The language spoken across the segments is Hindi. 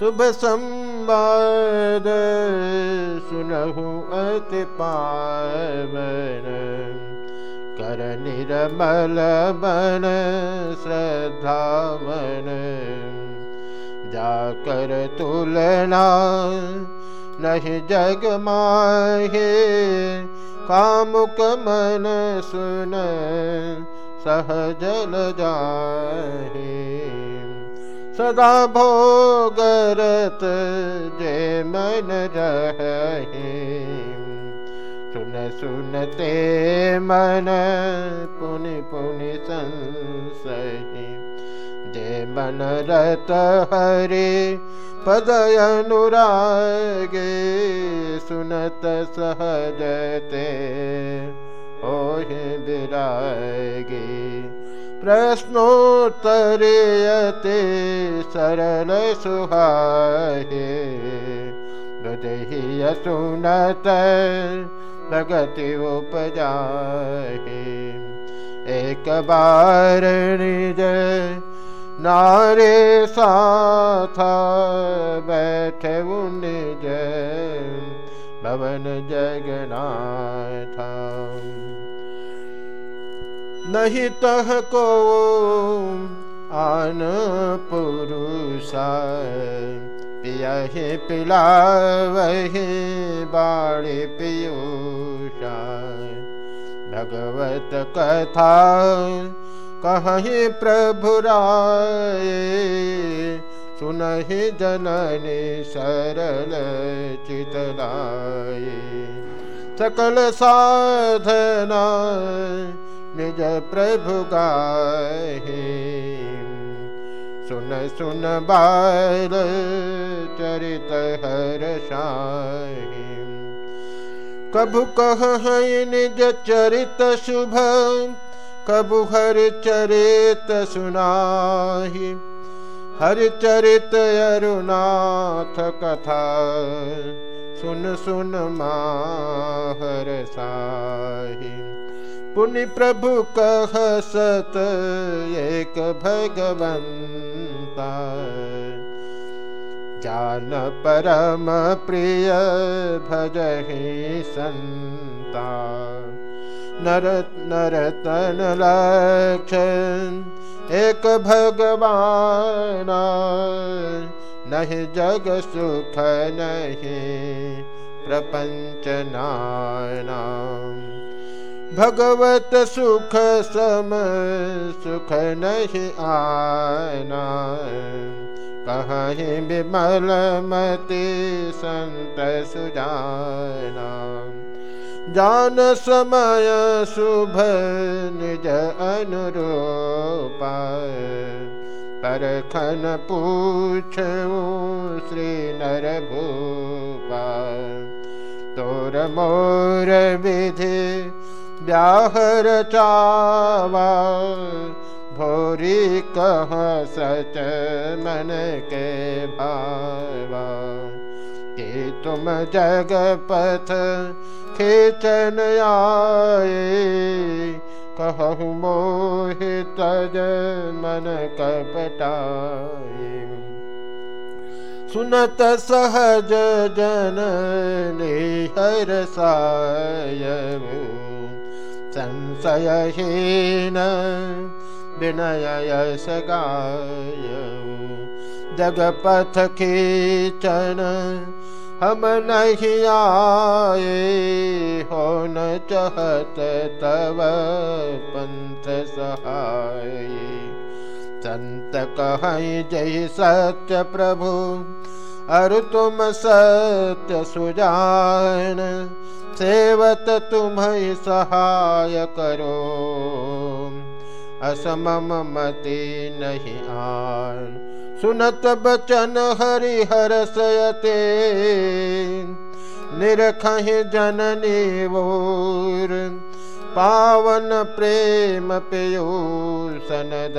शुभ संवाद, सुनहु अति पावन। कर निर्मल बन श्रद्धावन। जाकर तुलना, नहीं जग माहे। कामुक मन सुन, सहजल जाहे। सदा भोगरत जे मन रहे। सुन सुनते मन पुनि पुनि संसही। जे मन रत हरे पदय अनुरागे सुनत सहजते ओहि विरागे प्रश्नोत्तरेयते सरल सुहाये हृदय सुनत भगति उपजाहे एक बार निज नारे साथा बैठे निज, भवन जगनाथा नहीं तह को आन पुरुषा पियहि पिलावहि बाणे पियूषा भगवत कथा कहीं प्रभु राय। सुनहि जननी सरल चितलाय सकल साधना निज प्रभु गाहे। सुन सुन बाल चरित हर शाही कभु कह निज चरित शुभ, कबु हर चरित सुनाही। हर चरित अरुनाथ कथा, सुन सुन माहर साही। पुनि प्रभु कह सत एक भगवंता। जान परम प्रिय भजहि संता। नर नरतन लक्षण एक भगवाना। नहीं जग सुख नहीं प्रपंच नाना। भगवत सुख सम सुख नहीं आना। कहीं विमल मति संत सुजाना। जान समय शुभ निज अनुरूपा। श्री नर भूपा तोर मोर विधि व्याहर चावा, भोरी कह सच मन के भावा। कि तुम जग पथ खेचन आए, कहु मोहि तज मन कपटाए। सुनत सहज जन हर सायू संशयहीन विनय सगाय जगपथ खींचन हम नहीं आए, हो न चहत तव पंथ सहाय। संत कह जय सत्य प्रभु अरु तुम सत्य सुजान, सेवत तुम्हें सहाय करो। असमम मति नहीं आन, सुनत बचन हरिहर सयते। निरख जननी वोर, पावन प्रेम पेयो सनद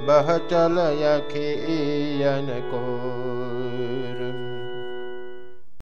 बह चल यखियन को।